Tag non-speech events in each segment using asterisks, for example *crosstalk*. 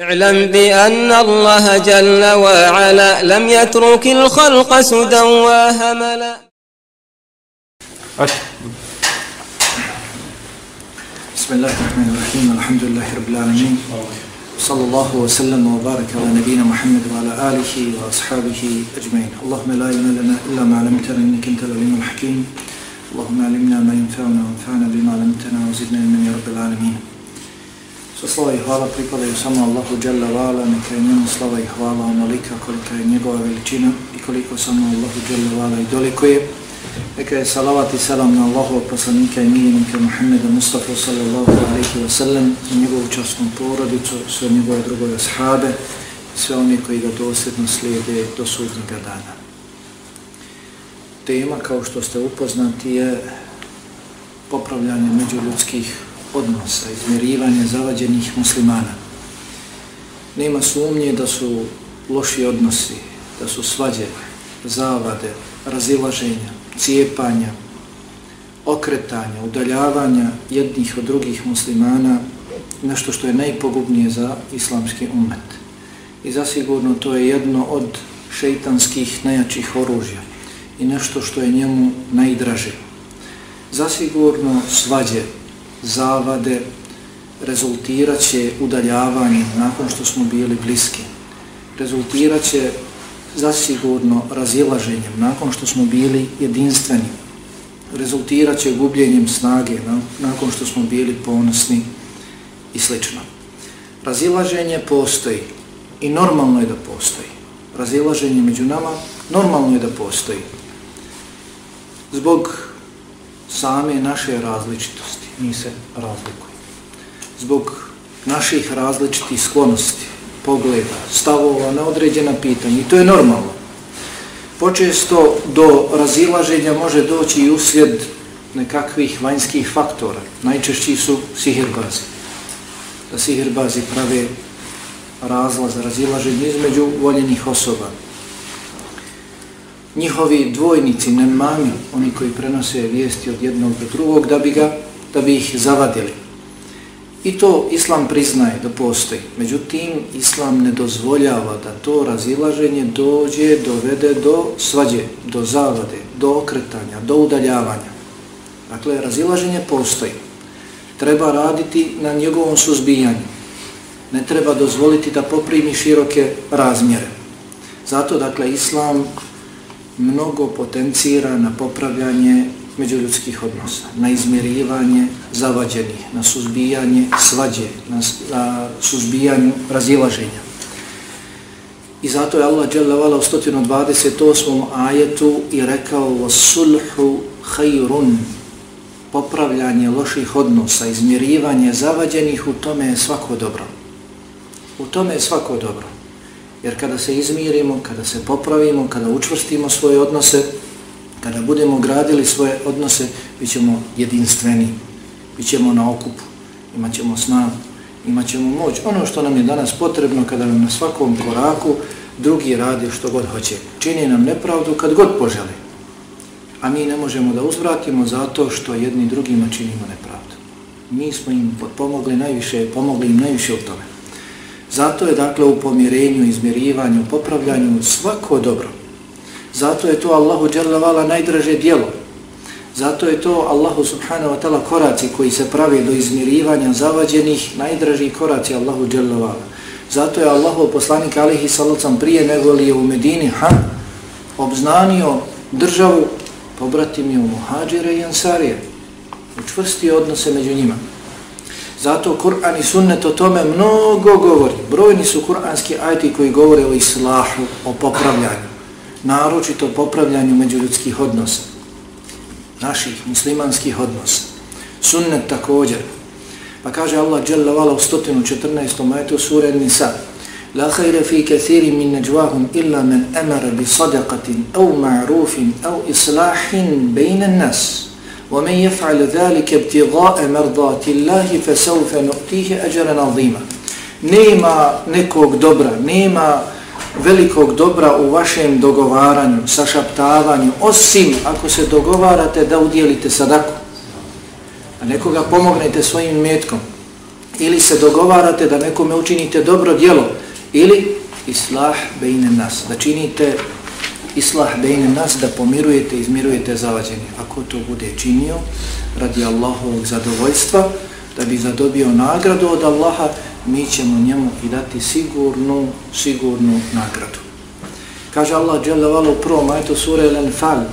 اعلم بأن الله جل وعلا لم يترك الخلق سدى وهملا. بسم الله الرحمن الرحيم الحمد لله رب العالمين. صلى الله وسلم وبارك على نبينا محمد وعلى آله وأصحابه أجمعين. اللهم لا علم لنا إلا ما علمتنا إنك أنت العليم الحكيم. اللهم علمنا ما ينفعنا وانفعنا بما علمتنا وزدنا من يا رب العالمين. Sva slava i hvala pripadaju samo Allahu Jalla Vala, neka je njemu slava i hvala onolika kolika je njegova veličina i koliko samo Allahu Jalla Vala i doliko je. Neka je salavat i salam na Allahu poslanika i miljenika Muhammeda Mustafa sallallahu alaihi wa sallam i njegovu častnu porodicu, sve njegove drugove sahabe, sve oni koji ga dosljedno slijede do sudnjega dana. Tema, kao što ste upoznati, je popravljanje međuljudskih odnosa, izmjerivanje zavađenih muslimana. Nema sumnje da su loši odnosi, da su svađe, zavade, razilaženja, cijepanja, okretanja, udaljavanja jednih od drugih muslimana nešto što je najpogubnije za islamski umet. I zasigurno to je jedno od šeitanskih najjačih oružja i nešto što je njemu najdraže. Zasigurno svađe, zavade rezultirat će udaljavanjem nakon što smo bili bliski. Rezultirat će zasigurno razilaženjem nakon što smo bili jedinstveni. Rezultirat će gubljenjem snage nakon što smo bili ponosni i slično. Razilaženje postoji i normalno je da postoji. Razilaženje među nama normalno je da postoji. Zbog same naše različitosti mi se razlikujemo. Zbog naših različitih sklonosti, pogleda, stavova na određena pitanja i to je normalno. Počesto do razilaženja može doći i uslijed nekakvih vanjskih faktora. Najčešći su sihirbazi. Da sihirbazi prave razlaz, razilaženje između voljenih osoba njihovi dvojnici, nemami, oni koji prenose vijesti od jednog do drugog, da bi ga da bi ih zavadili. I to Islam priznaje da postoji. Međutim, Islam ne dozvoljava da to razilaženje dođe, dovede do svađe, do zavade, do okretanja, do udaljavanja. Dakle, razilaženje postoji. Treba raditi na njegovom suzbijanju. Ne treba dozvoliti da poprimi široke razmjere. Zato, dakle, Islam mnogo potencira na popravljanje međuljudskih odnosa, na izmirivanje zavađenih, na suzbijanje svađe, na, na suzbijanje razilaženja. I zato je Allah dželle u 128. ajetu i rekao وَسُلْحُ khairun popravljanje loših odnosa, izmjerivanje zavađenih, u tome je svako dobro. U tome je svako dobro. Jer kada se izmirimo, kada se popravimo, kada učvrstimo svoje odnose, kada budemo gradili svoje odnose, bit ćemo jedinstveni, bit ćemo na okupu, imat ćemo snagu, imat ćemo moć. Ono što nam je danas potrebno kada nam na svakom koraku drugi radi što god hoće. Čini nam nepravdu kad god poželi. A mi ne možemo da uzvratimo zato što jedni drugima činimo nepravdu. Mi smo im pomogli najviše, pomogli im najviše u tome. Zato je dakle u pomirenju, izmjerivanju, popravljanju svako dobro. Zato je to Allahu dželavala najdraže djelo. Zato je to Allahu subhanahu wa ta'ala koraci koji se pravi do izmirivanja zavađenih, najdraži koraci Allahu dželavala. Zato je Allahu poslanik alihi sallam prije nego li je u Medini ha, obznanio državu, pobratim je u muhađire i ansarije. Učvrstio odnose među njima. Zato Kur'an i sunnet o tome mnogo govori. Brojni su kur'anski ajti koji govore o islahu, o popravljanju naročito popravljanju međuljudskih odnosa, naših muslimanskih odnosa. Sunnet također. Pa kaže Allah Jalla Vala u 114. majtu sura Nisa La khayra fi kathiri min najwahum illa man amara bi sadaqatin aw ma'rufin aw islahin bayna an-nas. ومن يفعل ذلك ابتغاء مرضات الله فسوف نؤتيه أجرا عظيما. Nema nekog dobra, nema velikog dobra u vašem dogovaranju, sašaptavanju, osim ako se dogovarate da udjelite sadaku, a nekoga pomognete svojim metkom, ili se dogovarate da nekome učinite dobro djelo. Ili islah bejne nas, da činite islah bejne nas, da pomirujete, izmirujete zavađenje. Ako to bude činio radi Allahovog zadovoljstva, da bi zadobio nagradu od Allaha, mi ćemo njemu i dati sigurnu, sigurnu nagradu. Kaže Allah dželle vala u prvom ajetu sure Al-Anfal: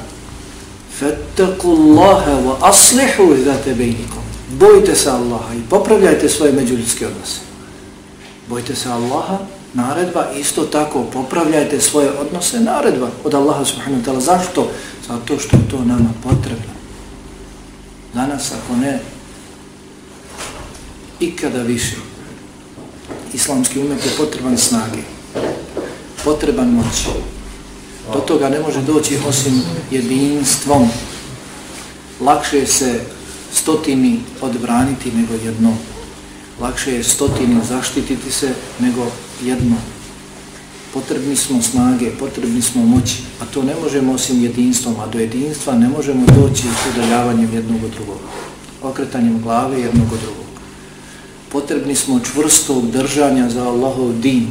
"Fattaqullaha wa aslihu zata bainakum." Bojte se Allaha i popravljajte svoje međuljudske odnose. Bojte se Allaha, naredba, isto tako popravljajte svoje odnose, naredba od Allaha subhanahu wa ta'ala. Zašto? Zato što je to nama potrebno. Danas, ako ne, ikada više, islamski umet je potreban snage, potreban moć. Do toga ne može doći osim jedinstvom. Lakše se stotini odbraniti nego jedno. Lakše je stotini zaštititi se nego jedno. Potrebni smo snage, potrebni smo moći, a to ne možemo osim jedinstvom, a do jedinstva ne možemo doći s udaljavanjem jednog od drugog, okretanjem glave jednog od drugog. Potrebni smo čvrstog držanja za Allahov din,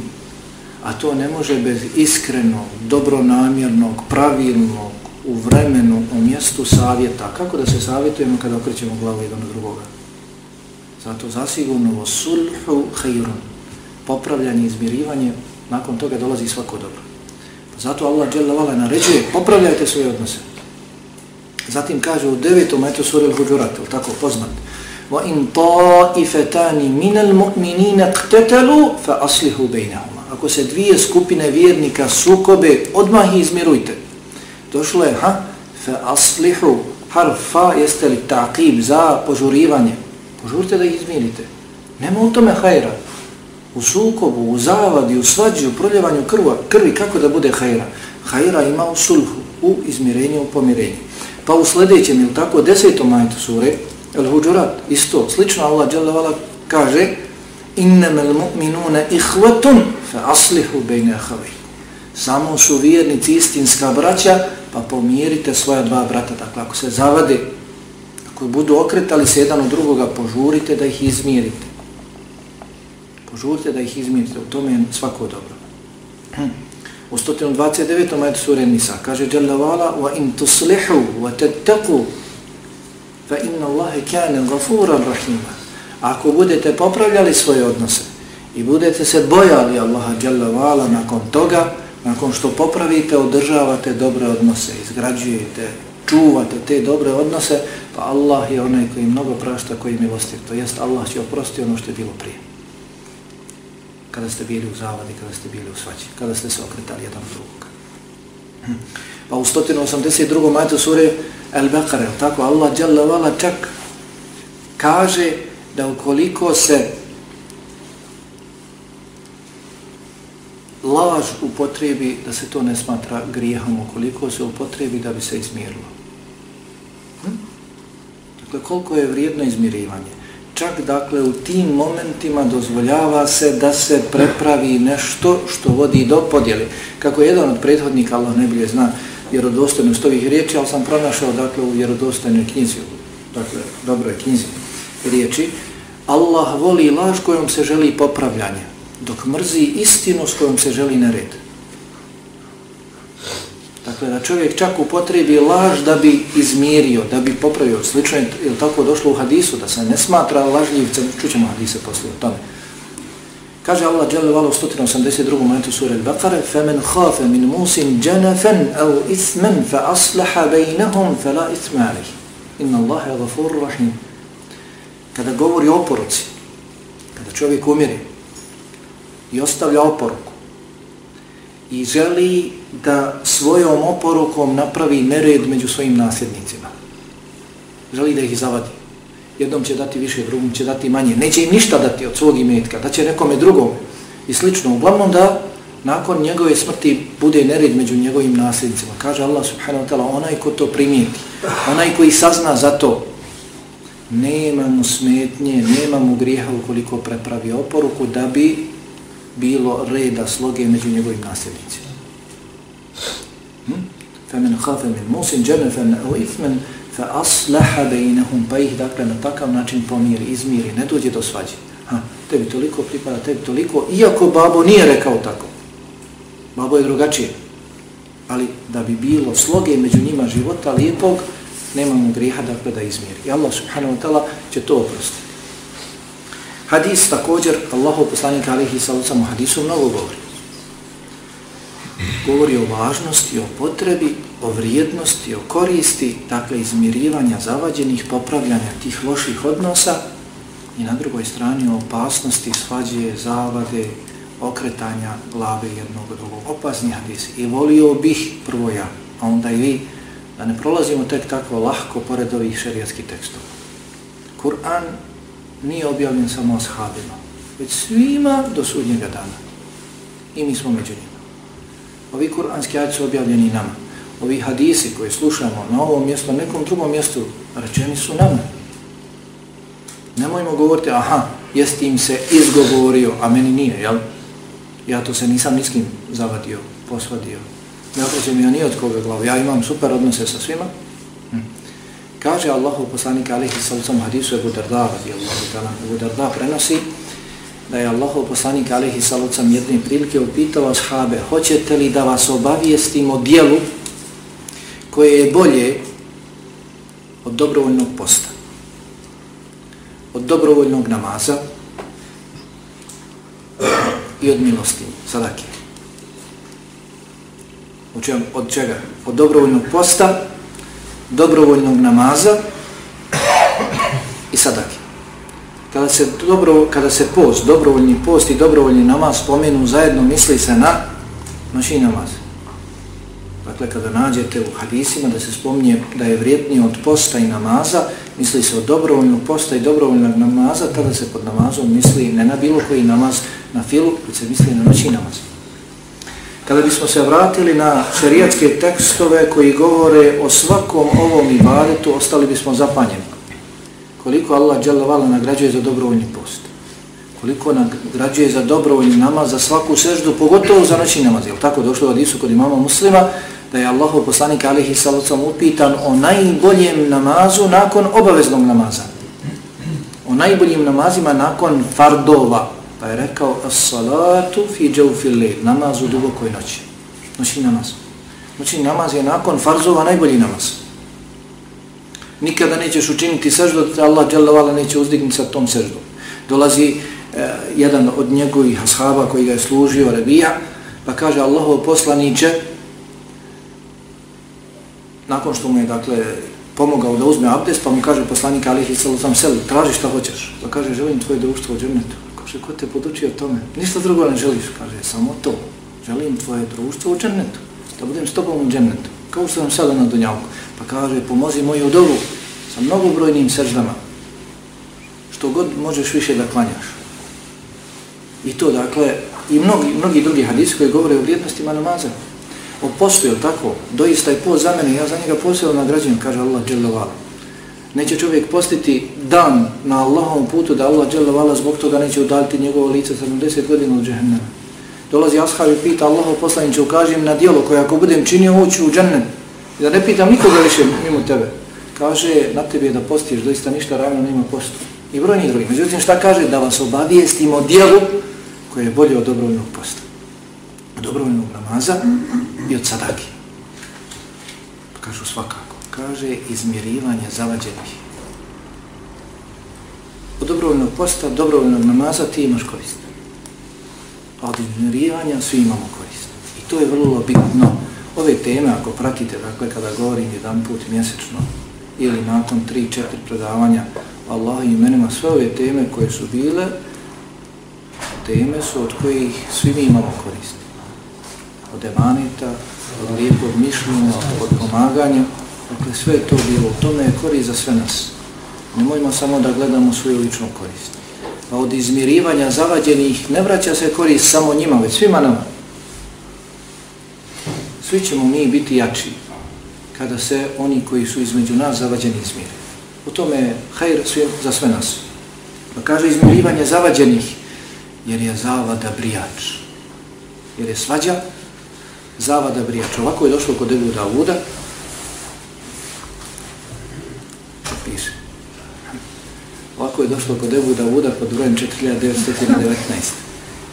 a to ne može bez iskrenog, dobronamjernog, pravilnog, u vremenu, u mjestu savjeta. Kako da se savjetujemo kada okrećemo glavu jedan od drugoga? Zato zasigurno o sulhu hajrun, popravljanje, izmirivanje, nakon toga dolazi svako dobro. Zato Allah dželjavala naređuje, popravljajte svoje odnose. Zatim kaže u devetom, eto suri Al-Hujurat, tako poznat, ta'ifatan minal mu'minina iqtatalu fa aslihu bainahuma. Ako se dvije skupine vjernika sukobe, odmah izmirujte. Došlo je, ha? fa aslihu jeste li taqib za požurivanje? Požurite da izmirite. Nema u tome hajra. U sukobu, u zavadi, u svađi, u proljevanju krva, krvi, kako da bude hajra? Hajra ima u sulhu, u izmirenju, u pomirenju. Pa u sljedećem, ili tako, desetom majtu sure, Al-Huđurat, isto, slično Allah kaže, innamal mu'minuna ikhwatun fa aslihu bejne akhawaykum samo su vjernici istinska braća pa pomirite svoja dva brata dakle ako se zavade ako budu okretali se jedan od drugoga požurite da ih izmirite požurite da ih izmirite u tome je svako dobro hmm. u 129. ajetu sure Nisa kaže Jalla vala wa in tuslihu wa tattaqu fa inna Allahe kane gafuran rahima ako budete popravljali svoje odnose i budete se bojali Allaha Jalla Vala nakon toga, nakon što popravite, održavate dobre odnose, izgrađujete, čuvate te dobre odnose, pa Allah je onaj koji mnogo prašta, koji milostiv. To jest Allah će oprosti ono što je bilo prije. Kada ste bili u zavadi, kada ste bili u svaći, kada ste se okretali jedan drugog. Hm. Pa u 182. majtu sure El-Baqara, tako Allah djelavala čak kaže da ukoliko se laž upotrebi, da se to ne smatra grijehom, ukoliko se upotrebi da bi se izmirilo. Hm? Dakle, koliko je vrijedno izmirivanje? Čak, dakle, u tim momentima dozvoljava se da se prepravi nešto što vodi do podjeli. Kako jedan od prethodnika, Allah ne bilje zna vjerodostojnost ovih riječi, ali sam pronašao, dakle, u vjerodostojnoj knjizi, dakle, dobroj knjizi riječi, Allah voli laž kojom se želi popravljanje, dok mrzi istinu s kojom se želi nered. Dakle, da čovjek čak upotrebi laž da bi izmirio, da bi popravio. Slično je, je tako došlo u hadisu, da se ne smatra lažljivcem, čućemo hadise poslije o tome. Kaže Allah dželle vala u 182. majetu sura Al-Baqara: "Faman khafa min musin janafan aw ithman fa aslaha bainahum fala ithma alayh. Inna Allaha ghafurur rahim." kada govori o oporuci, kada čovjek umire i ostavlja oporuku i želi da svojom oporukom napravi nered među svojim nasljednicima, želi da ih zavadi, jednom će dati više, drugom će dati manje, neće im ništa dati od svog imetka, da će nekome drugom i slično, uglavnom da nakon njegove smrti bude nered među njegovim nasljednicima. Kaže Allah subhanahu wa ta'ala, onaj ko to primijeti, onaj koji sazna za to, nema mu smetnje, nema mu grijeha ukoliko prepravi oporuku da bi bilo reda sloge među njegovim nasljednicima. Hm? فَمَنْ خَافَ مِنْ مُسِنْ جَنَفًا أَوْ إِثْمًا فَأَصْلَحَ بَيْنَهُمْ Pa ih dakle na takav način pomiri, izmiri, ne dođe do svađe. Ha? tebi toliko pripada, tebi toliko, iako babo nije rekao tako. Babo je drugačije. Ali da bi bilo sloge među njima života lijepog, nemamo griha dakle da izmjeri. I Allah subhanahu wa ta'ala će to oprostiti. Hadis također, Allahu poslanika alihi sallam hadisu mnogo govori. Govori o važnosti, o potrebi, o vrijednosti, o koristi, dakle izmirivanja zavađenih, popravljanja tih loših odnosa i na drugoj strani o opasnosti, svađe, zavade, okretanja glave jednog drugog. Opasni hadis. I volio bih prvo ja, a onda i vi, da ne prolazimo tek tako lahko pored ovih šerijatskih tekstova. Kur'an nije objavljen samo ashabima, već svima do sudnjega dana. I mi smo među njima. Ovi kur'anski ajci su objavljeni nama. Ovi hadisi koje slušamo na ovom mjestu, na nekom drugom mjestu, rečeni su nama. Nemojmo govoriti, aha, jest im se izgovorio, a meni nije, jel? Ja to se nisam niskim zavadio, posvadio. Ne okreće ja nije od koga glavu, ja imam super odnose sa svima. Hm. Kaže Allahu poslanika alihi sallam hadisu Ebu Darda, radi Allahu ta'ala, Ebu Darda prenosi da je Allahov poslanik alihi salucam jedne prilike upitao ashabe, hoćete li da vas obavijestim o dijelu koje je bolje od dobrovoljnog posta, od dobrovoljnog namaza i od milosti, sadake. Čem, od čega? Od dobrovoljnog posta, dobrovoljnog namaza i sadake. Kada se, dobro, kada se post, dobrovoljni post i dobrovoljni namaz spomenu zajedno, misli se na noći namaz. Dakle, kada nađete u hadisima da se spomnije da je vrijednije od posta i namaza, misli se od dobrovoljnog posta i dobrovoljnog namaza, tada se pod namazom misli ne na bilo koji namaz na filu, već se misli na noći namaz. Kada bismo se vratili na šerijatske tekstove koji govore o svakom ovom ibadetu, ostali bismo zapanjeni. Koliko Allah dželavala nagrađuje za dobrovoljni post. Koliko nagrađuje za dobrovoljni namaz, za svaku seždu, pogotovo za noćni namaz. Je tako došlo od Isu kod imama muslima, da je Allahu poslanik alihi salacom upitan o najboljem namazu nakon obaveznog namaza. O najboljim namazima nakon fardova. Pa je rekao, as-salatu fi džavfi li, namaz u dubokoj noći. Noćni namaz. Noćni namaz je nakon farzova najbolji namaz. Nikada nećeš učiniti seždu, da Allah dželavala neće uzdignuti sa tom seždom. Dolazi eh, jedan od njegovih ashaba koji ga je služio, Rebija, pa kaže Allahov poslaniće, nakon što mu je dakle pomogao da uzme abdest, pa mu kaže poslanik alihi Salutam sel, traži šta hoćeš. Pa kaže, želim tvoje društvo u džernetu. Kaže, ko te podučio tome? Ništa drugo ne želiš. Kaže, samo to. Želim tvoje društvo u džernetu. Da budem s tobom u džernetu. Kao što sam sada na dunjavku. Pa kaže, pomozi moju dovu sa mnogobrojnim srždama. Što god možeš više da klanjaš. I to, dakle, i mnogi, mnogi drugi hadisi koji govore o vrijednostima namaza o postu, je tako? Doista je post za mene, ja za njega posebno nagrađujem, kaže Allah dželavala. Neće čovjek postiti dan na Allahovom putu da Allah dželavala zbog toga neće udaliti njegovo lice 70 godina od džehennema. Dolazi ashab i pita Allahov poslaniće, kažem na dijelo koje ako budem činio hoću u džennem. I da ne pitam nikoga više mimo tebe. Kaže, na tebi je da postiš, doista ništa ravno nema postu. I brojni drugi. Međutim, šta kaže? Da vas obavijestimo dijelu koje je bolje od dobrovoljnog posta. Od Dobrovoljnog namaza i od sadaki. Kažu svakako. Kaže izmirivanje zavađenih. Od dobrovoljnog posta, dobrovoljnog namaza ti imaš korist. A od izmirivanja svi imamo korist. I to je vrlo bitno. Ove teme, ako pratite, dakle, kada govorim jedan put mjesečno ili nakon 3-4 predavanja Allah i imenima, sve ove teme koje su bile, teme su od kojih svi mi imamo korist od emanita, od lijepog mišljenja, od pomaganja. Dakle, sve je to bilo. U tome je korist za sve nas. Nemojmo samo da gledamo svoju ličnu korist. Pa od izmirivanja zavađenih ne vraća se korist samo njima, već svima nama. Svi ćemo mi biti jači kada se oni koji su između nas zavađeni izmire. U tome je hajr za sve nas. Pa kaže izmirivanje zavađenih jer je zavada brijač. Jer je svađa zavada brijač. Ovako je došlo kod Ebu Davuda. Što piše? Ovako je došlo kod Ebu Davuda pod brojem 4919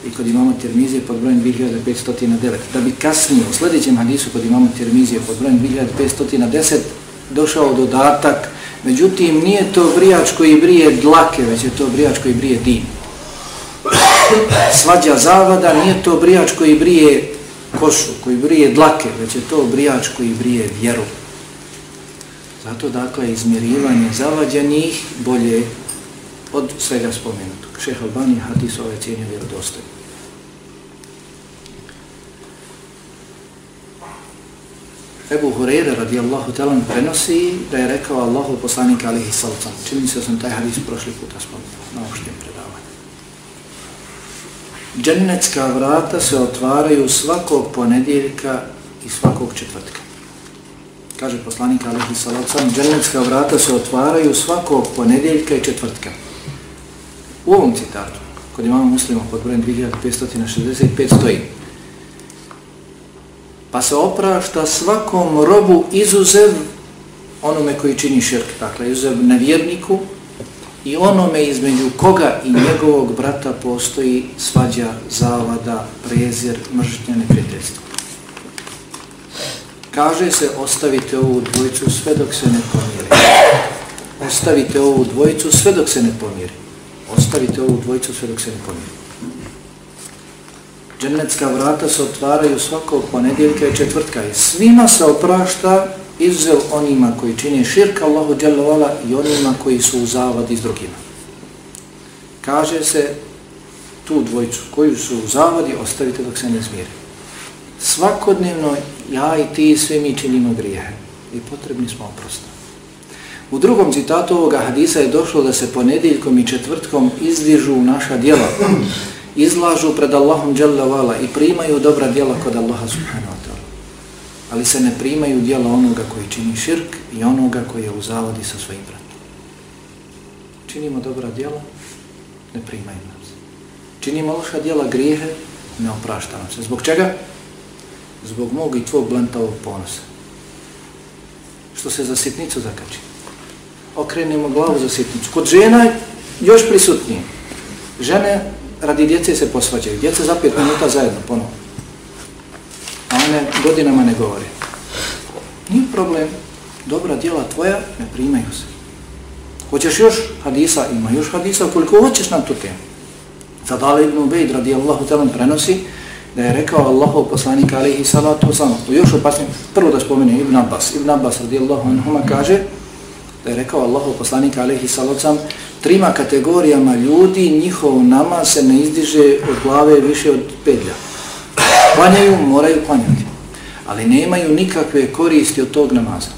i kod imamo Tirmizije pod brojem 2509. Da bi kasnije, u sljedećem hadisu kod imamo Tirmizije pod brojem 2510, došao dodatak, međutim nije to brijač koji brije dlake, već je to brijač koji brije dim. Svađa zavada nije to brijač koji brije košu, koji brije dlake, već je to brijač koji brije vjeru. Zato dakle izmjerivanje zavađenih bolje od svega spomenutog. Šeha Albani hadis ove cijenje vjerodostojne. Ebu Hureyre radijallahu talan prenosi da je rekao Allahu poslanik alihi salcam. Čini se da sam taj hadis prošli puta spomenuo na oštijem predavanju. Džennetska vrata se otvaraju svakog ponedjeljka i svakog četvrtka. Kaže poslanik alihi salcam, džennetska vrata se otvaraju svakog ponedjeljka i četvrtka. U ovom citatu, kod imamo muslima pod brojem 2565 stoji, pa se oprašta svakom robu izuzev onome koji čini širk, dakle izuzev nevjerniku i onome između koga i njegovog brata postoji svađa, zavada, prezir, mržnja, neprijateljstvo. Kaže se ostavite ovu dvojicu sve dok se ne pomiri. Ostavite ovu dvojicu sve dok se ne pomiri. Ostavite ovu dvojicu sve dok se ne pomiri. Džennetska vrata se otvaraju svakog ponedjeljka i četvrtka i svima se oprašta izuzel onima koji čine širka Allahu dželovala i onima koji su u zavadi s drugima. Kaže se tu dvojicu koju su u zavadi ostavite dok se ne smiri. Svakodnevno ja i ti svi mi činimo grijehe i potrebni smo oprosta. U drugom citatu ovoga hadisa je došlo da se ponedjeljkom i četvrtkom izdižu naša djela izlažu pred Allahom dželle i primaju dobra djela kod Allaha subhanahu wa ta'ala. Ali se ne primaju djela onoga koji čini širk i onoga koji je u zavodi sa svojim bratom. Činimo dobra djela, ne primaju nas. Činimo loša djela grijehe, ne oprašta nam se. Zbog čega? Zbog mog i tvog blantavog ponosa. Što se za sitnicu zakači. Okrenemo glavu za sitnicu. Kod žena još prisutnije. Žene radi djece se posvađaju. Djeca za pet minuta zajedno, ponovno. A one godinama ne govore. Nije problem. Dobra djela tvoja ne primaju se. Hoćeš još hadisa? Ima još hadisa. Koliko hoćeš na tu temu? Zadala ibn Ubejd radi Allahu prenosi da je rekao Allahov poslanik alihi salatu samo. Još opasnije. Prvo da spomenu Ibn Abbas. Ibn Abbas radi Allahu anhuma kaže da je rekao Allahu poslanik alihi salocam, trima kategorijama ljudi njihov nama se ne izdiže od glave više od pedlja. Klanjaju, moraju klanjati. Ali nemaju nikakve koristi od tog namaza.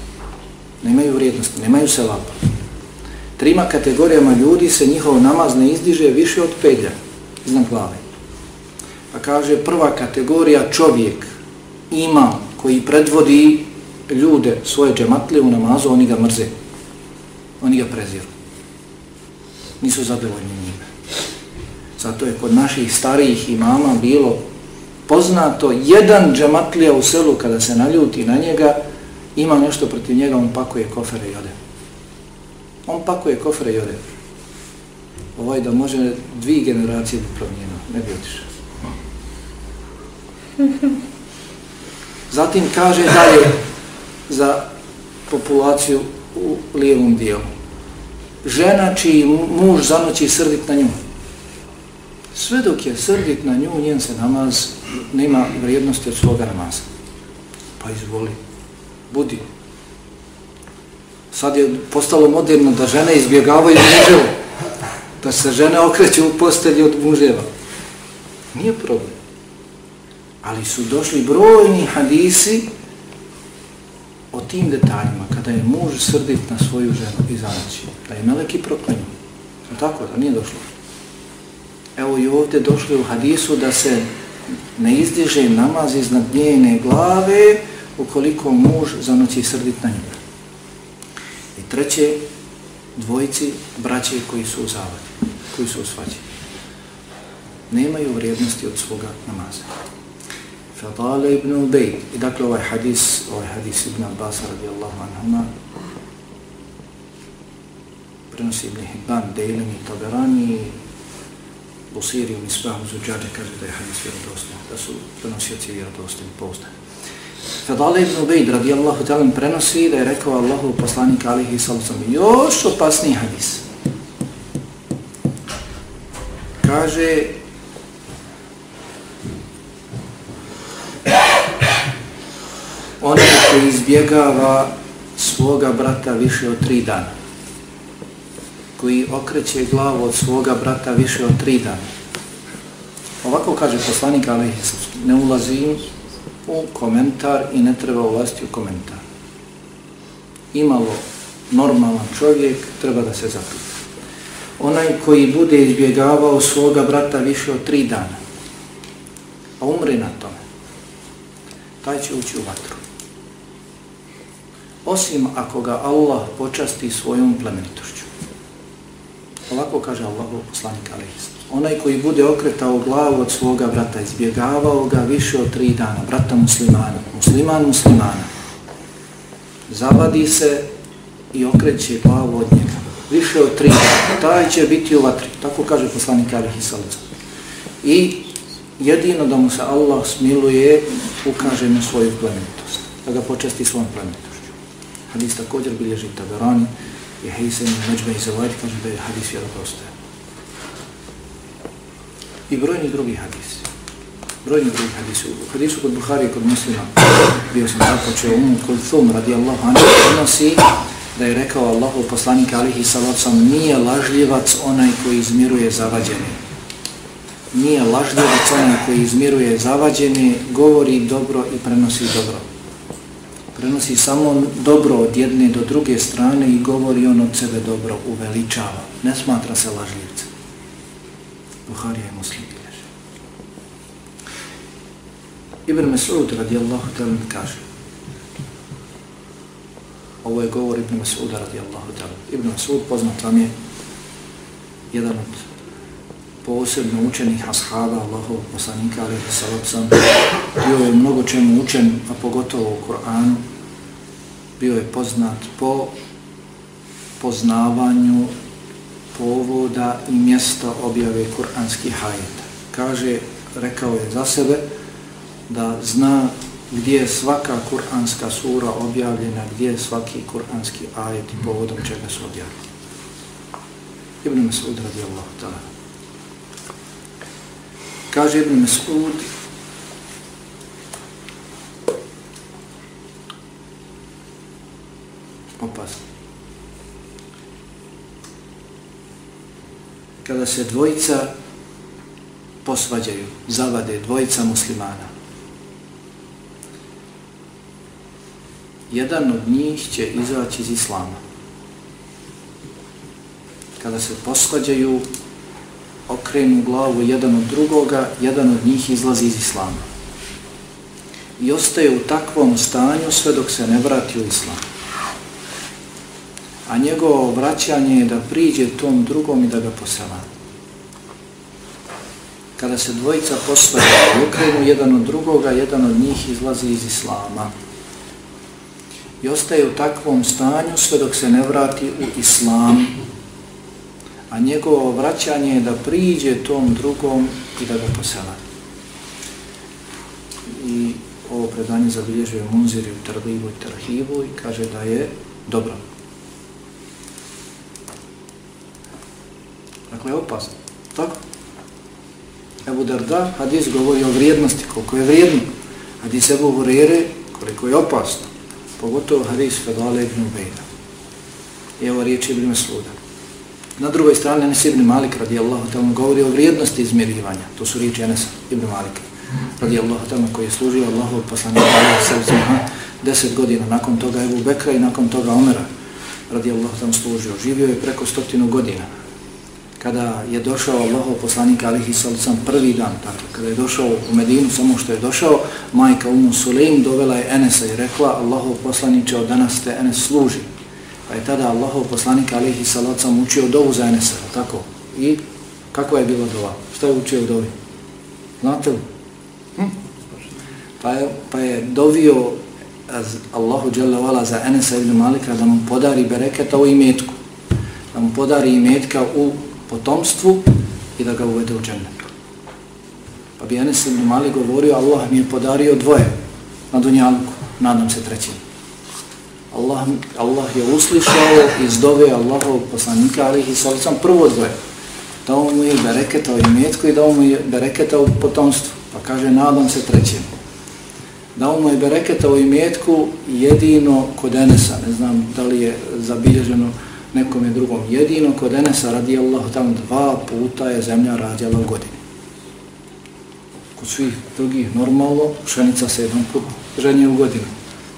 Nemaju vrijednosti, nemaju se lapa. Trima kategorijama ljudi se njihov namaz ne izdiže više od pedlja iznad glave. Pa kaže prva kategorija čovjek ima koji predvodi ljude svoje džematlje u namazu, oni ga mrze. Oni ga preziru nisu zadovoljni njime. Zato je kod naših starijih imama bilo poznato, jedan džematlija u selu kada se naljuti na njega, ima nešto protiv njega, on pakuje kofere i ode. On pakuje kofere i ode. Ovaj da može dvije generacije bi promijenio, ne bi otišao. Zatim kaže dalje za populaciju u lijevom dijelu žena čiji muž zanoći srdit na nju. Sve dok je srdit na nju, njen se namaz nema vrijednosti od svoga namaza. Pa izvoli, budi. Sad je postalo moderno da žene izbjegavaju muževo, da se žene okreću u postelji od muževa. Nije problem. Ali su došli brojni hadisi o tim detaljima, kada je muž srdit na svoju ženu i zanoći, da je meleki proklenju. Tako da nije došlo. Evo i ovdje došli u hadisu da se ne izdiže namaz iznad njene glave ukoliko muž zanoći srdit na nju. I treće, dvojici braće koji su u zavadi, koji su u svađi. Nemaju vrijednosti od svoga namaza. Fadale ibn Ubej. I dakle ovaj hadis, ovaj hadis ibn Abbas radijallahu anhuma prenosi Ibn Hibban, Dejlemi, Taberani, Busiri, Misbahu, Zuđađe, kaže da je hadis vjerodostan, da su prenosioci vjerodostan, pozdani. Fadale ibn Ubejd radijallahu talan prenosi da je rekao Allahu poslanik alihi sallam još opasniji hadis. Kaže onaj koji izbjegava svoga brata više od tri dana koji okreće glavu od svoga brata više od tri dana. Ovako kaže poslanik Ali ne ulazim u komentar i ne treba ulaziti u komentar. Imalo normalan čovjek treba da se zapita. Onaj koji bude izbjegavao svoga brata više od tri dana, a umre na tome, taj će ući u vatru. Osim ako ga Allah počasti svojom plemenitošću. Ovako kaže Allah poslanik Alihist onaj koji bude okretao glavu od svoga brata, izbjegavao ga više od tri dana, brata muslimana, musliman muslimana, zavadi se i okreće glavu od njega. Više od tri dana, taj će biti u vatri, tako kaže poslanik Alih I jedino da mu se Allah smiluje, ukaže na svoju plemenitost, da ga počesti svojom plemenitošću. Hadis također bilježi Taberani, je Hejsen, Međbe i Zavajt, kaže da je hadis vjeropostoje i brojni drugi hadisi. Brojni drugi hadisi. U hadisu kod Buhari i kod muslima bio sam započeo umu kod Thum radijallahu anhu odnosi da je rekao Allahu poslanik alihi salacom nije lažljivac onaj koji izmiruje zavađeni. Nije lažljivac onaj koji izmiruje zavađeni, govori dobro i prenosi dobro. Prenosi samo dobro od jedne do druge strane i govori on od sebe dobro, uveličava. Ne smatra se lažljivcem. Buharija i Muslim bilježe. Ibn Mas'ud radijallahu ta'ala kaže Ovo je govor Ibn Mas'uda radijallahu ta'ala. Ibn Mas'ud poznat vam je jedan od posebno učenih ashaba Allahovog poslanika ali sallam bio je mnogo čemu učen, a pogotovo u Koranu bio je poznat po poznavanju povoda i mjesta objave kuranskih hajeta. Kaže, rekao je za sebe da zna gdje je svaka kuranska sura objavljena, gdje je svaki kuranski ajet i povodom čega su objavljeni. Ibn Mas'ud radi Allah ta'ala. Kaže Ibn Mas'ud opasno. kada se dvojica posvađaju, zavade dvojica muslimana. Jedan od njih će izaći iz islama. Kada se posvađaju, okrenu glavu jedan od drugoga, jedan od njih izlazi iz islama. I ostaje u takvom stanju sve dok se ne vrati u islam a njegovo vraćanje je da priđe tom drugom i da ga posela. Kada se dvojica posvađaju, ukrenu jedan od drugoga, jedan od njih izlazi iz islama. I ostaje u takvom stanju sve dok se ne vrati u islam. A njegovo vraćanje je da priđe tom drugom i da ga posela. I ovo predanje zabilježuje Munzir u Tarbibu i Tarhibu i kaže da je dobro. Dakle, opasno. Tako? Ebu Darda, hadis govori o vrijednosti, koliko je vrijedno. Hadis Ebu Hurere, koliko je opasno. Pogotovo hadis Fedale ibn Ubejda. I evo riječ Ibn Masluda. Na drugoj strani, Anas ibn Malik, radijallahu ta'ala, govori o vrijednosti izmirivanja. To su riječi Anas ibn Malik, radijallahu ta'ala, koji je služio Allahu poslanika, deset godina nakon toga Ebu Bekra i nakon toga Omera, radijallahu ta'ala, služio. Živio je preko stotinu godina kada je došao Allahov poslanik alihi sallam prvi dan, dakle, kada je došao u Medinu, samo što je došao, majka Umu Suleim dovela je Enesa i rekla Allahov poslaniće od danas te Enes služi. Pa je tada Allahov poslanik alihi sallam učio dovu za Enesa, tako? I kakva je bila dova? Što je učio dovi? Znate li? Hm? Pa, je, pa je dovio eh, Allahu dželle za Enesa ibn Malika da mu podari bereketa u imetku da mu podari imetka u potomstvu i da ga uvede u džennet. Pa bi Enes ibn Mali govorio, Allah mi je podario dvoje na Dunjalku, nadam se trećim. Allah, Allah je uslišao iz dove Allahov poslanika, ali i sam prvo dvoje. Dao mu je bereketa u imetku i dao mu je bereketa u potomstvu. Pa kaže, nadam se trećim. Dao mu je bereketa u imetku jedino kod Enesa, ne znam da li je zabilježeno nekom je drugom. Jedino kod Enesa radijallahu Allah tamo dva puta je zemlja radijala u godini. Kod svih drugih normalno, pšenica se jedan put ženje u godinu.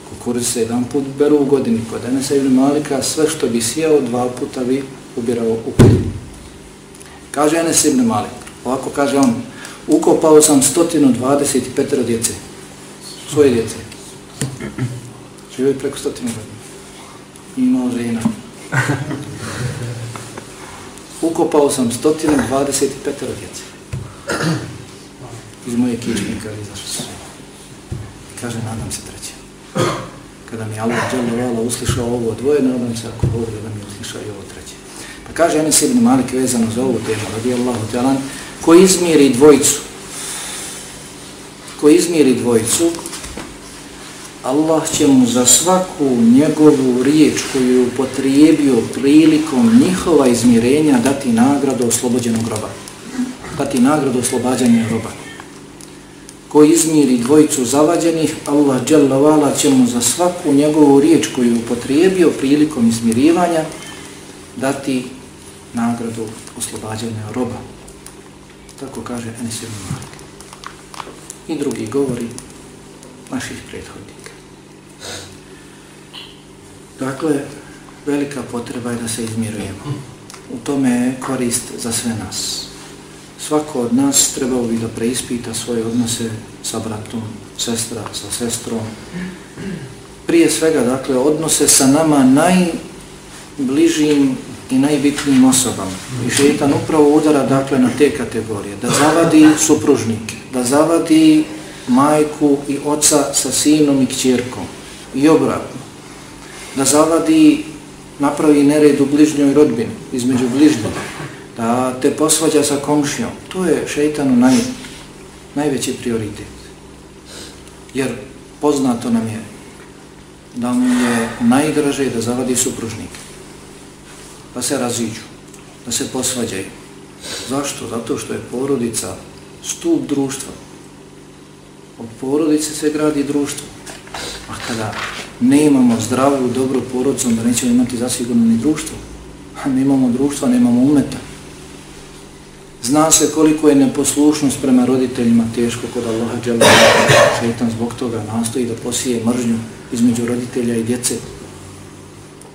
Kukuruz se jedan put beru u godini. Kod Enesa ibn Malika sve što bi sjeo dva puta bi ubirao u godinu. Kaže Enes ibn Malik, ovako kaže on, ukopao sam 125 djece, svoje djece. Živio preko stotinu godina. Imao žena. *laughs* Ukopao sam 125 djece. Iz moje kičnika izašli su. Kaže, nadam se treće. Kada mi Allah dželovala uslišao ovo dvoje, nadam se ako Bog da mi uslišao i ovo treće. Pa kaže Enes ibn Malik vezano za ovu temu, radi Allahu telan, ko izmiri dvojicu, ko izmiri dvojicu, Allah će mu za svaku njegovu riječ koju je upotrijebio prilikom njihova izmirenja dati nagradu oslobođenog roba. Dati nagradu oslobađanja roba. Ko izmiri dvojicu zavađenih, Allah će mu za svaku njegovu riječ koju je upotrijebio prilikom izmirivanja dati nagradu oslobađanja roba. Tako kaže Enes ibn Malik. I drugi govori naših prethodnika. Dakle, velika potreba je da se izmirujemo. U tome je korist za sve nas. Svako od nas trebao bi da preispita svoje odnose sa bratom, sestra, sa sestrom. Prije svega, dakle, odnose sa nama najbližim i najbitnijim osobama. I šeitan upravo udara dakle na te kategorije. Da zavadi supružnike, da zavadi majku i oca sa sinom i kćerkom. I obratno. Da zavadi, napravi nered u bližnjoj rodbini, između bližnjih. Da te posvađa sa komšijom. To je šeitanu naj, najveći prioritet. Jer poznato nam je da mu je najdraže da zavadi supružnike da se raziđu, da se posvađaju. Zašto? Zato što je porodica stup društva. Od porodice se gradi društvo. A kada ne imamo zdravu, dobru porodicu, onda nećemo imati zasigurno ni društvo. A ne imamo društva, nemamo umeta. Zna se koliko je neposlušnost prema roditeljima teško kod Allaha dželja. Šeitan zbog toga nastoji da posije mržnju između roditelja i djece.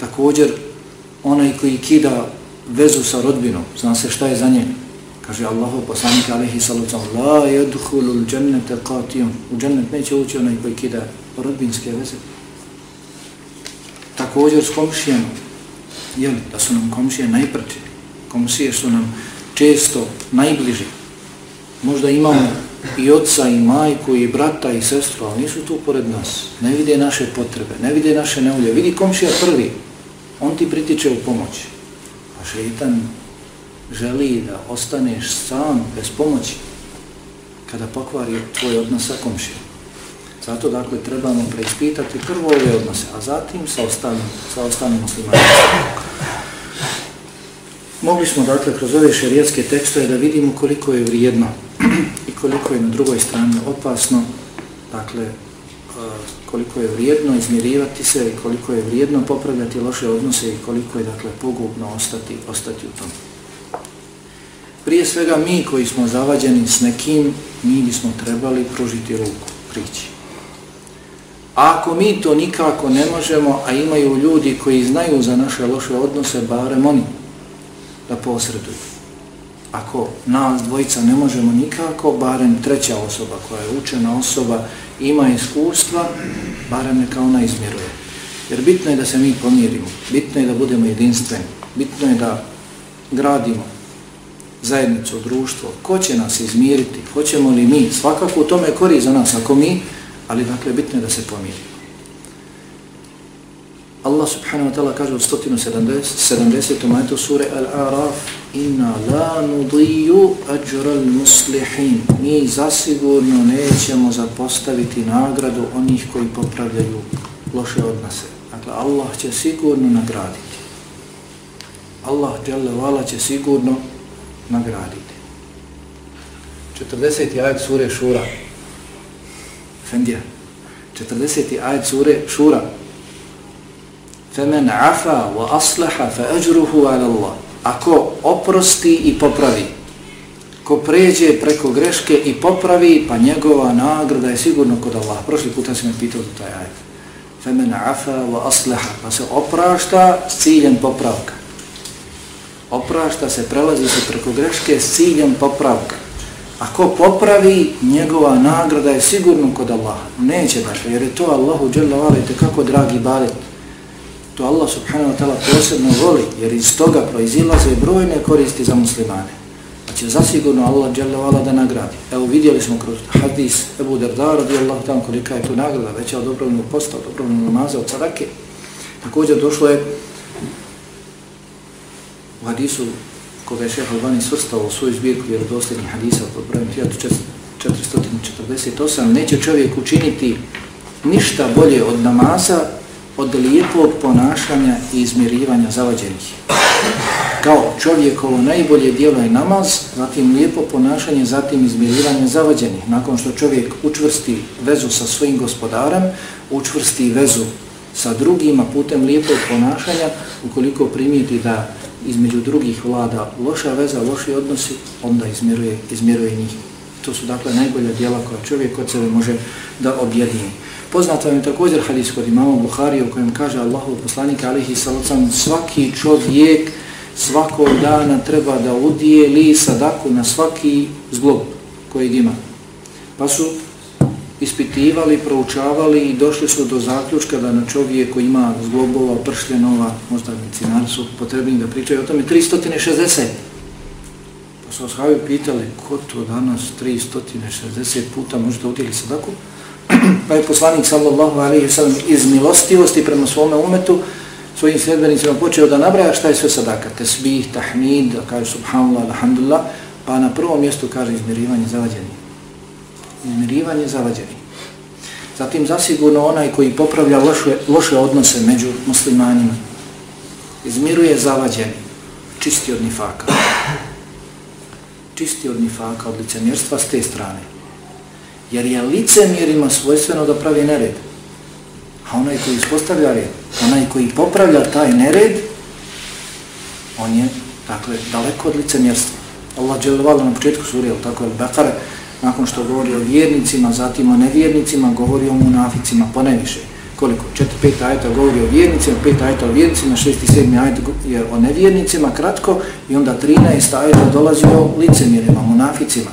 Također, onaj koji kida vezu sa rodbinom, zna se šta je za njega. Kaže Allahu poslanik alaihi sallam, La yadhulu džennete qatijom. U džennet neće ući onaj koji kida rodbinske veze. Također s komšijama, jel, da su nam komšije najprči. Komšije su nam često najbliži. Možda imamo i oca, i majku, i brata, i sestru, ali nisu tu pored nas. Ne vide naše potrebe, ne vide naše neulje. Vidi komšija prvi, on ti pritiče u pomoć. A šeitan želi da ostaneš sam, bez pomoći, kada pokvari tvoj odnos sa komšijom. Zato, dakle, trebamo preispitati prvo ove odnose, a zatim sa ostalim, sa ostalim muslimanima. Mogli smo, dakle, kroz ove šerijetske tekstove da vidimo koliko je vrijedno i koliko je na drugoj strani opasno, dakle, e, koliko je vrijedno izmirivati se i koliko je vrijedno popravljati loše odnose i koliko je dakle pogubno ostati, ostati u tom. Prije svega mi koji smo zavađeni s nekim, mi bismo trebali pružiti ruku, prići. A ako mi to nikako ne možemo, a imaju ljudi koji znaju za naše loše odnose, barem oni da posreduju. Ako nas dvojica ne možemo nikako, barem treća osoba koja je učena osoba, ima iskustva, barem neka ona izmjeruje. Jer bitno je da se mi pomirimo, bitno je da budemo jedinstveni, bitno je da gradimo zajednicu, društvo. Ko će nas izmiriti? Hoćemo li mi? Svakako u tome kori za nas, ako mi, ali dakle bitno je da se pomirimo. Allah subhanahu wa ta'ala kaže u 170. majtu sure Al-Araf Inna la nudiju ajral muslihin Mi zasigurno nećemo zapostaviti nagradu onih koji popravljaju loše odnose. Dakle, Allah će sigurno nagraditi. Allah dželle će sigurno nagraditi. 40. ajet sure Šura. Fendija. 40. ajet sure Šura. Femen afa wa aslaha fa ajruhu ala Allah. Ako oprosti i popravi, ko pređe preko greške i popravi, pa njegova nagrada je sigurno kod Allah. Prošli puta sam me pitao za taj ajet. Femen afa wa aslaha. Pa se oprašta s ciljem popravka. Oprašta se, prelazi se preko greške s ciljem popravka. Ako popravi, njegova nagrada je sigurno kod Allaha. Neće dakle, jer je to Allahu dželle vale kako dragi balet. To Allah subhanahu wa ta'ala posebno voli, jer iz toga proizilaze brojne koristi za muslimane. Pa će zasigurno Allah dželle vala da nagradi. Evo vidjeli smo kroz hadis Ebu Darda radijallahu ta'ala kolika je tu nagrada, veća od dobrovnog posta, od dobrovnog namaza, od sadake. Također došlo je u hadisu koga je šeha Albani svrstao u svoju zbirku vjerodosljednih hadisa pod brojem 1448, neće čovjek učiniti ništa bolje od namaza, od lijepog ponašanja i izmirivanja zavađenih. Kao čovjekovo najbolje dijelo je namaz, zatim lijepo ponašanje, zatim izmirivanje zavađenih. Nakon što čovjek učvrsti vezu sa svojim gospodarem, učvrsti vezu sa drugima putem lijepog ponašanja, ukoliko primijeti da između drugih vlada loša veza, loši odnosi, onda izmiruje, izmiruje njih. To su dakle najbolja dijela koja čovjek od sebe može da objedini. Poznato je također hadis kod imama Buhari u kojem kaže Allahov poslanik alihi salacom svaki čovjek svakog dana treba da udijeli sadaku na svaki zglob kojeg ima. Pa su ispitivali, proučavali i došli su do zaključka da na čovjeku ima zglobova, pršljenova, možda medicinari su potrebni da pričaju o tome, 360. Pa su oshavi pitali, ko to danas 360 puta možete udjeli sadaku? *clears throat* pa je poslanik sallallahu alaihi sallam iz milostivosti prema svome umetu svojim sljedbenicima počeo da nabraja šta je sve sadaka, tesbih, tahmid, kaže subhanallah, alhamdulillah, pa na prvom mjestu kaže izmirivanje zavađenja izmirivanje zavađeni. Zatim zasigurno onaj koji popravlja loše, loše odnose među muslimanima, izmiruje zavađeni, čisti od nifaka. Čisti od nifaka, od licemjerstva s te strane. Jer je licemjerima svojstveno da pravi nered. A onaj koji ispostavlja red, onaj koji popravlja taj nered, on je, dakle, daleko od licemjerstva. Allah dželevala na početku suri, tako je, Bekare, nakon što govori o vjernicima, zatim o nevjernicima, govori o munaficima, poneviše. Koliko? 4-5 ajta govori o vjernicima, 5 ajta o vjernicima, šest i sedmi ajeta je o nevjernicima, kratko, i onda 13 ajta dolazi o licemirima, munaficima.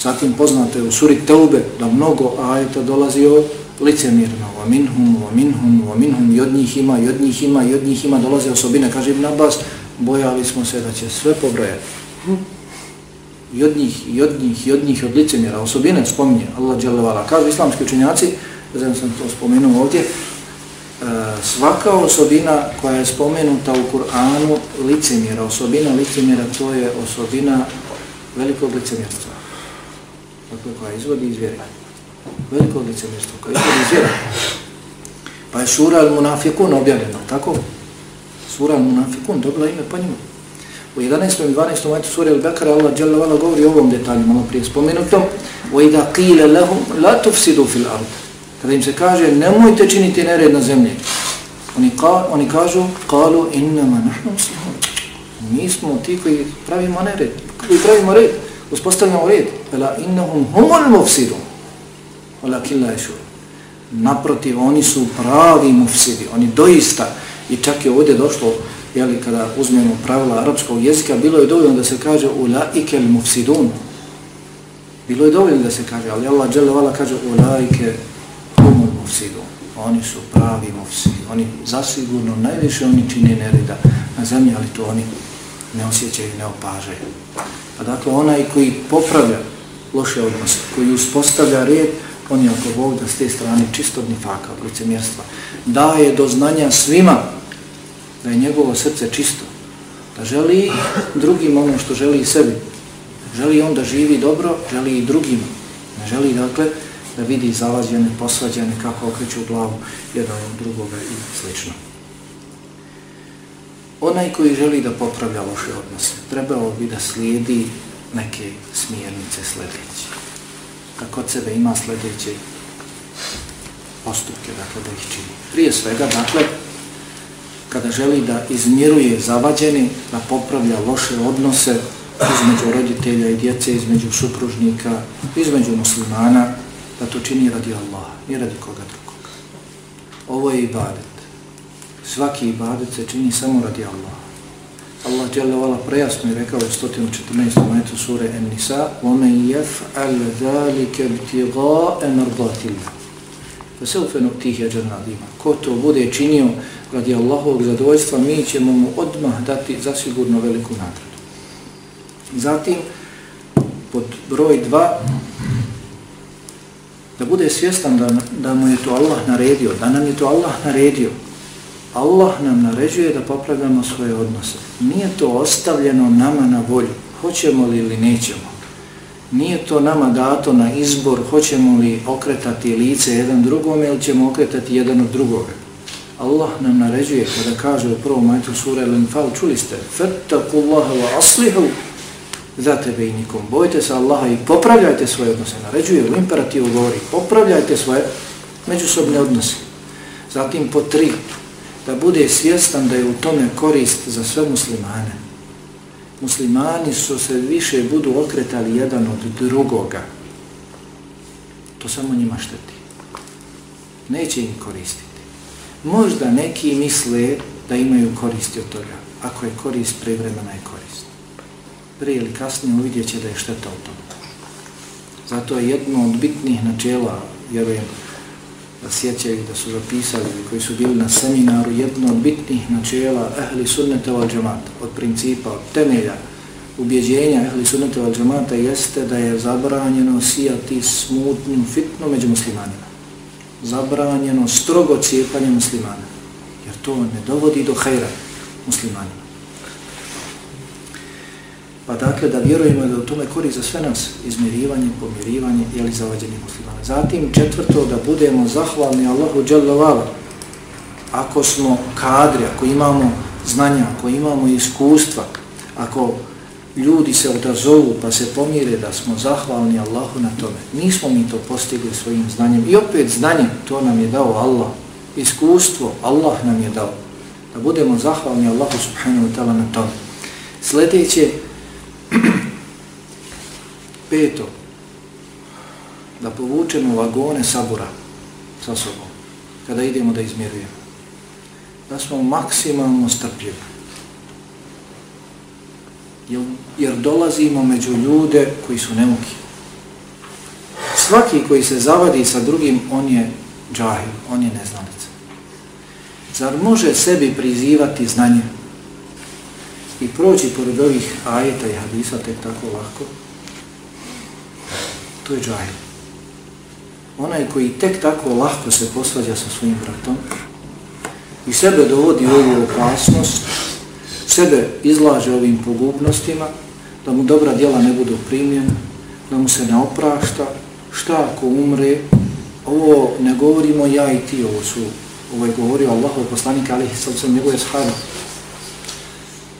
Zatim poznato je u suri Teube da mnogo ajta dolazi o licemirima, o minhum, o minhum, o minhum, i od njih ima, i od njih ima, i od njih ima, dolaze osobine, kaže Ibn Abbas, bojali smo se da će sve pobrojati i od njih, i od njih, i od njih, od licemjera, osobine spominje Allah dželevala. Kažu islamski učenjaci, znam sam to spomenuo ovdje, e, svaka osobina koja je spomenuta u Kur'anu licemjera, osobina licemjera, to je osobina velikog licemjerstva. Dakle, koja izvodi iz vjere. Velikog licemjerstvo, koja izvodi iz vjere. Pa je Sura al-Munafikun objavljena, tako? Sura al-Munafikun, dobila ime po njima. U 11. i 12. majtu suri Al-Bekara Allah Jalla Vala govori o ovom detalju, malo prije spomenutom. وَإِذَا قِيلَ لَهُمْ لَا تُفْسِدُوا فِي الْأَرْضِ Kada im se kaže, nemojte činiti nered na zemlji. Oni, ka, oni kažu, قَالُوا إِنَّمَا نَحْنُ مُسْلِمُونَ Mi smo ti koji pravimo nered, koji pravimo red, uspostavljamo red. فَلَا إِنَّهُمْ هُمُ الْمُفْسِدُونَ وَلَكِنْ لَا يَشُورُ Naprotiv, oni su pravi mufsidi, oni doista, i čak je ovdje došlo jeli, kada uzmemo pravila arapskog jezika, bilo je dovoljno da se kaže ulaike il mufsidun. Bilo je dovoljno da se kaže, ali Allah dželevala kaže ulaike humul mufsidun. Oni su pravi mufsidi. Oni zasigurno najviše oni čine nerida na zemlji, ali to oni ne osjećaju ne opažaju. Pa dakle, onaj koji popravlja loše odnose, koji uspostavlja red, on je ako Bog da s te strane čistog nifaka, od licemjerstva. daje do znanja svima da je njegovo srce čisto, da želi drugim ono što želi i sebi. Želi on da živi dobro, želi i drugima. Ne želi, dakle, da vidi zalađene, posvađene, kako okreću glavu jedan od drugoga i slično. Onaj koji želi da popravlja loše odnose, trebao bi da slijedi neke smjernice sljedeće. Kako kod sebe ima sljedeće postupke, dakle, da ih čini. Prije svega, dakle, kada želi da izmiruje zavađeni, da popravlja loše odnose između roditelja i djece, između supružnika, između muslimana, da to čini radi Allaha, ni radi koga drugog. Ovo je ibadet. Svaki ibadet se čini samo radi Allaha. Allah je dao prejasno i rekao je 114. majetu sure En-Nisa وَمَنْ يَفْعَلْ ذَلِكَ بْتِغَاءَ مَرْضَاتِلَّ Poselfenog tih jeđerna dima. Ko to bude činio radi Allahovog zadovoljstva, mi ćemo mu odmah dati zasigurno veliku nagradu. Zatim, pod broj dva, da bude svjestan da, da mu je to Allah naredio, da nam je to Allah naredio. Allah nam naređuje da popravljamo svoje odnose. Nije to ostavljeno nama na volju, hoćemo li ili nećemo nije to nama dato na izbor hoćemo li okretati lice jedan drugome ili ćemo okretati jedan od drugog. Allah nam naređuje kada kaže u prvom majtu sura Al-Anfal, čuli ste, فَتَّقُ اللَّهَ وَأَصْلِهُ za tebe i nikom. Bojte se Allaha i popravljajte svoje odnose. Naređuje u imperativu govori, popravljajte svoje međusobne odnose. Zatim po tri, da bude svjestan da je u tome korist za sve muslimane. Muslimani su se više budu okretali jedan od drugoga. To samo njima šteti. Neće im koristiti. Možda neki misle da imaju koristi od toga. Ako je korist, prevremena je korist. Prije ili kasnije uvidjet će da je šteta u tom. Zato je jedno od bitnih načela, vjerujem, da sjećaju da su zapisali koji su bili na seminaru, jedno od bitnih načela ehli sunnete val džamata, od principa, od temelja, ubjeđenja ehli sunnete val džamata jeste da je zabranjeno sijati smutnu fitnu među muslimanima zabranjeno strogo cijepanje muslimana. Jer to ne dovodi do hajra muslimanima. Pa dakle, da vjerujemo da u tome kori za sve nas izmirivanje, pomirivanje ili zavađenje muslimana. Zatim četvrto, da budemo zahvalni Allahu Đalavala. Ako smo kadri, ako imamo znanja, ako imamo iskustva, ako ljudi se odazovu pa se pomire da smo zahvalni Allahu na tome. Nismo mi to postigli svojim znanjem. I opet znanje, to nam je dao Allah. Iskustvo, Allah nam je dao. Da budemo zahvalni Allahu subhanahu wa ta'ala na tome. Sljedeće, peto, da povučemo vagone sabura sa sobom, kada idemo da izmjerujemo. Da smo maksimalno strpljivi jer dolazimo među ljude koji su nemuki. Svaki koji se zavadi sa drugim, on je džahil, on je neznalica. Zar može sebi prizivati znanje i proći pored ovih ajeta i hadisa tek tako lahko? To je džahil. Onaj koji tek tako lahko se posvađa sa svojim bratom i sebe dovodi u ovu opasnost, sebe izlaže ovim pogubnostima, da mu dobra djela ne budu primljena, da mu se ne oprašta, šta ako umre, ovo ne govorimo ja i ti, ovo su, ovo je govorio Allahov poslanik, ali sad sam njegove shada.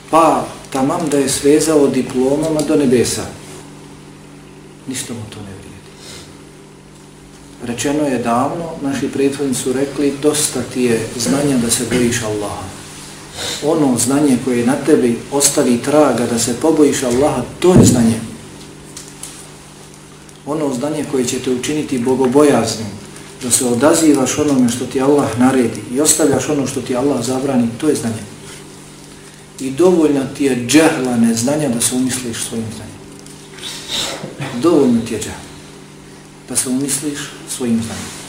Pa, tamam da je svezao diplomama do nebesa, ništa mu to ne. Rečeno je davno, naši prethodnici su rekli, dosta ti je znanja da se bojiš Allaha ono znanje koje na tebi ostavi traga da se pobojiš Allaha, to je znanje. Ono znanje koje će te učiniti bogobojaznim, da se odazivaš onome što ti Allah naredi i ostavljaš ono što ti Allah zabrani, to je znanje. I dovoljno ti je džehla neznanja da se umisliš svojim znanjem. Dovoljno ti je džehla pa se umisliš svojim znanjem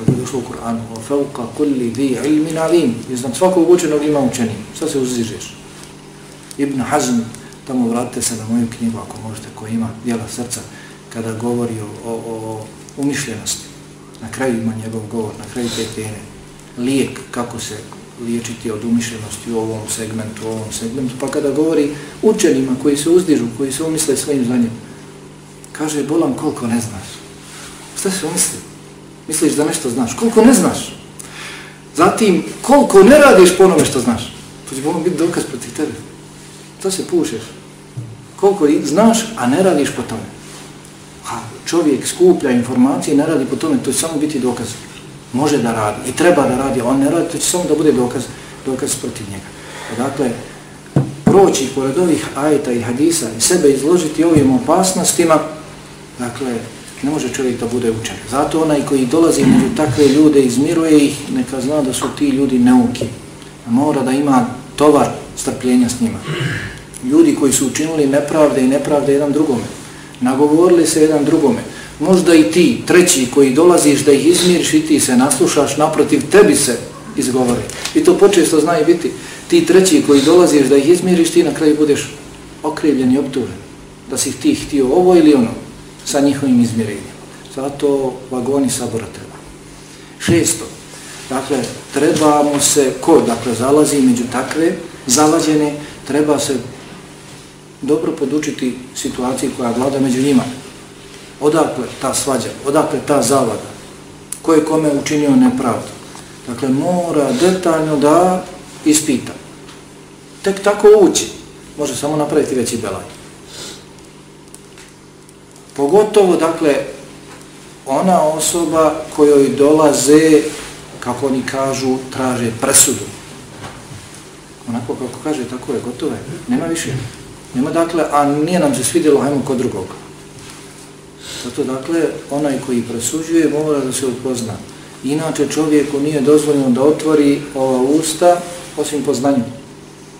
kako je došlo u Kur'anu, o fauka kulli di ilmin alim, iznad svakog učenog ima učeni, šta se uzdižeš? Ibn Hazm, tamo vratite se na moju knjigu, ako možete, koja ima dijela srca, kada govori o, o, o umišljenosti. Na kraju ima njegov govor, na kraju te teme. Lijek, kako se liječiti od umišljenosti u ovom segmentu, u ovom segmentu. Pa kada govori učenima koji se uzdižu, koji se umisle svojim znanjem, kaže, bolam koliko ne znaš. Šta se misli? Misliš da nešto znaš? Koliko ne znaš? Zatim, koliko ne radiš po onome što znaš? To će bolam biti dokaz protiv tebe. To se pušeš. Koliko znaš, a ne radiš po tome. Ha, čovjek skuplja informacije i ne radi po tome, to će samo biti dokaz može da radi i treba da radi, a on ne radi, to će samo da bude dokaz, dokaz protiv njega. Dakle, proći pored ovih ajta i hadisa i sebe izložiti ovim opasnostima, dakle, ne može čovjek da bude učen. Zato onaj koji dolazi među takve ljude, izmiruje ih, neka zna da su ti ljudi neuki. Mora da ima tovar strpljenja s njima. Ljudi koji su učinili nepravde i nepravde jedan drugome, nagovorili se jedan drugome, možda i ti, treći koji dolaziš da ih izmiriš i ti se naslušaš, naprotiv tebi se izgovori. I to počesto zna i biti. Ti treći koji dolaziš da ih izmiriš, ti na kraju budeš okrivljen i optužen. Da si ti htio ovo ili ono sa njihovim izmirenjem. Zato vagoni sabora treba. Šesto. Dakle, treba mu se, ko dakle zalazi među takve zalađene, treba se dobro podučiti situaciji koja vlada među njima odakle ta svađa, odakle ta zavada, ko je kome učinio nepravdu. Dakle, mora detaljno da ispita. Tek tako ući, može samo napraviti veći belaj. Pogotovo, dakle, ona osoba kojoj dolaze, kako oni kažu, traže presudu. Onako kako kaže, tako je, gotovo je, nema više. Nema dakle, a nije nam se svidjelo, hajmo kod drugog. Zato dakle, onaj koji presuđuje mora da se upozna. Inače čovjeku nije dozvoljeno da otvori ova usta osim poznanjem.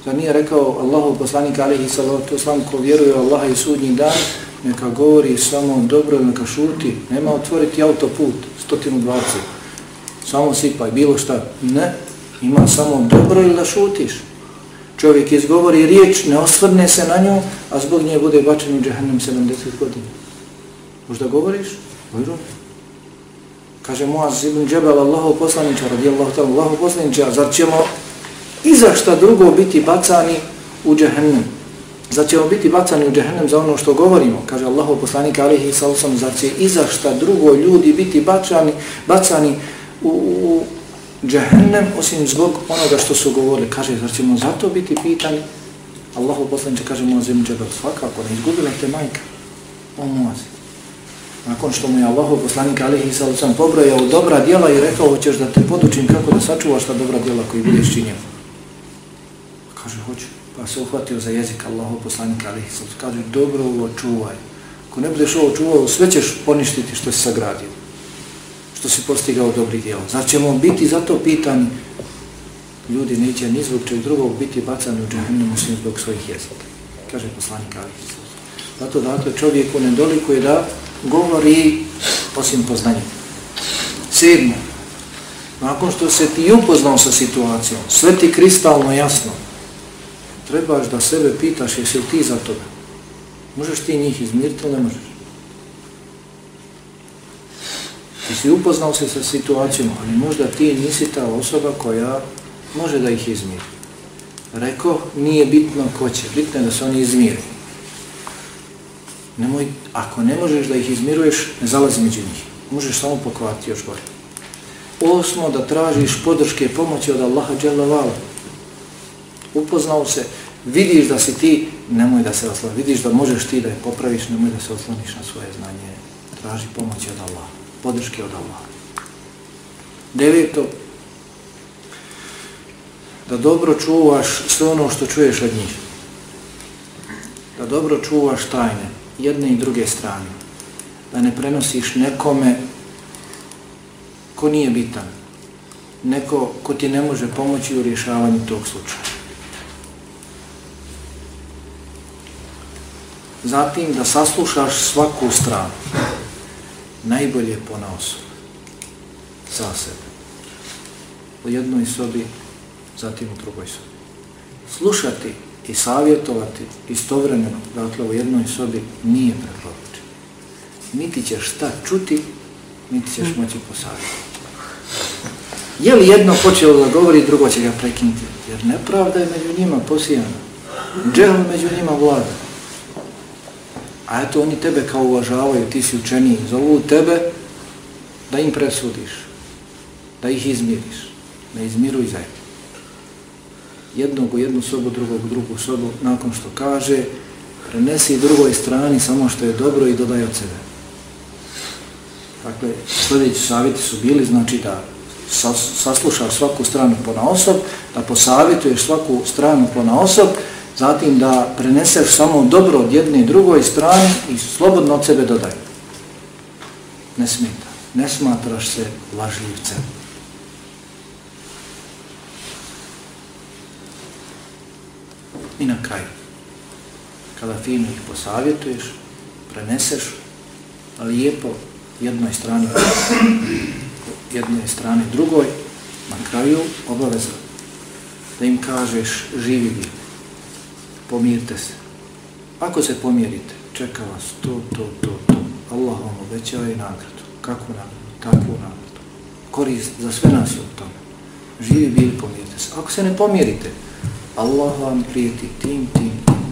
Zar nije rekao Allahov poslanik alihi salatu oslam ko vjeruje Allaha i sudnji dan, neka govori samo dobro, neka šuti, nema otvoriti autoput 120, samo sipaj, bilo šta. Ne, ima samo dobro ili da šutiš. Čovjek izgovori riječ, ne osvrne se na nju, a zbog nje bude bačen u džahnem 70 godina. Možda govoriš? Bojru. Kaže Muaz ibn Džebel, Allahov poslaniča, radijallahu ta'ala, Allahov poslaniča, zar ćemo i za šta drugo biti bacani u džehennem? Zar ćemo biti bacani u džehennem za ono što govorimo? Kaže Allahov poslanik, alihi sallam, zar će i za šta drugo ljudi biti bacani, bacani u, u džehennem, osim zbog onoga što su govorili? Kaže, zar ćemo zato biti pitani? Allahov poslanik kaže Muaz Džebel, svakako, ne izgubila te majka. O Muaz, nakon što mu je Allahu poslanik alihi sallam pobrojao dobra djela i rekao hoćeš da te podučim kako da sačuvaš ta dobra djela koji budeš činio. Kaže hoću. Pa se uhvatio za jezik Allahu poslanika alihi sallam. Kaže dobro ovo čuvaj. Ako ne budeš ovo čuvao, sve ćeš poništiti što si sagradio. Što si postigao dobri djela. Znači ćemo biti zato pitani ljudi neće ni zbog čeg drugog biti bacani u džahennemu svim zbog svojih jezika. Kaže poslanik alihi sallam. Zato dakle čovjeku nedolikuje da govori osim poznanja. Sedmo, nakon što se ti upoznao sa situacijom, sve ti kristalno jasno, trebaš da sebe pitaš jesi li ti za toga. Možeš ti njih izmiriti ili ne možeš? Ti si upoznao se sa situacijom, ali možda ti nisi ta osoba koja može da ih izmiri. Reko, nije bitno ko će, bitno je da se oni izmiri nemoj, ako ne možeš da ih izmiruješ, ne zalazi među njih. Možeš samo pokvati još gore. Osmo, da tražiš podrške pomoći od Allaha Đalavala Vala. Upoznao se, vidiš da si ti, nemoj da se osloniš. Vidiš da možeš ti da je popraviš, nemoj da se osloniš na svoje znanje. Traži pomoć od Allaha, podrške od Allaha. Deveto, da dobro čuvaš sve ono što čuješ od njih. Da dobro čuvaš tajne jedne i druge strane. Da ne prenosiš nekome ko nije bitan. Neko ko ti ne može pomoći u rješavanju tog slučaja. Zatim da saslušaš svaku stranu. Najbolje po naosu. Za sebe. U jednoj sobi, zatim u drugoj sobi. Slušati i savjetovati istovremeno, dakle u jednoj sobi, nije preporučeno. Niti ćeš šta čuti, niti ćeš moći posavjetiti. Je li jedno počeo da govori, drugo će ga prekinuti? Jer nepravda je među njima posijana. Džehl među njima vlada. A eto, oni tebe kao uvažavaju, ti si učeniji, zovu tebe da im presudiš, da ih izmiriš. Ne izmiruj zajedno. Jednog u jednu sobu, drugog u drugu sobu, nakon što kaže, prenesi drugoj strani samo što je dobro i dodaj od sebe. Dakle, sljedeći savjeti su bili, znači da saslušaš svaku stranu po na osob, da posavjetuješ svaku stranu po na osob, zatim da preneseš samo dobro od jedne i drugoj strani i slobodno od sebe dodaj. Ne smeta. Ne smatraš se lažljivcem. I na kraju, kada fino ih posavjetuješ, preneseš lijepo jednoj strani jednoj strani drugoj, na kraju obaveza da im kažeš živi bi, pomirite se. Ako se pomirite, čeka vas to, to, to, to. Allah vam obećava i nagradu. Kakvu nagradu? Takvu nagradu. Korist za sve nas je u tome. Živi bili, pomirite se. Ako se ne pomirite, Allah vam prijeti tim, tim, tim.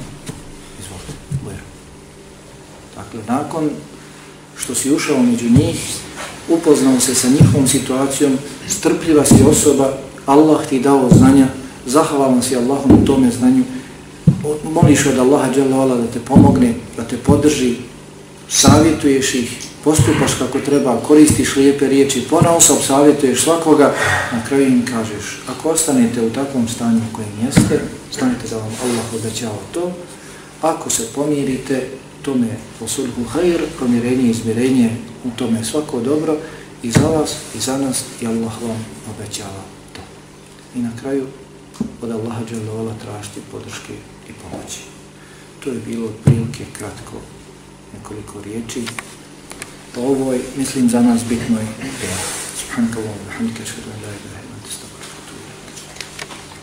Izvolite, bujero. Dakle, nakon što si ušao među njih, upoznao se sa njihovom situacijom, strpljiva si osoba, Allah ti dao znanja, zahvalan si Allahom u tome znanju, moliš od Allaha dželavala da te pomogne, da te podrži, savjetuješ ih, postupaš kako treba, koristiš lijepe riječi, ponaosob savjetuješ svakoga, na kraju im kažeš, ako ostanete u takvom stanju u kojem jeste, stanite da vam Allah obećava to, ako se pomirite, tome posulhu hajr, pomirenje i izmirenje, u tome svako dobro i za vas i za nas i Allah vam obećava to. I na kraju od Allaha dželovala tražiti podrške i pomoći. To je bilo prilike kratko nekoliko riječi o ovoj, mislim, za nas bitnoj temi. Subhanakallahu alhamdulillah, hamdika, škadu, la ilaha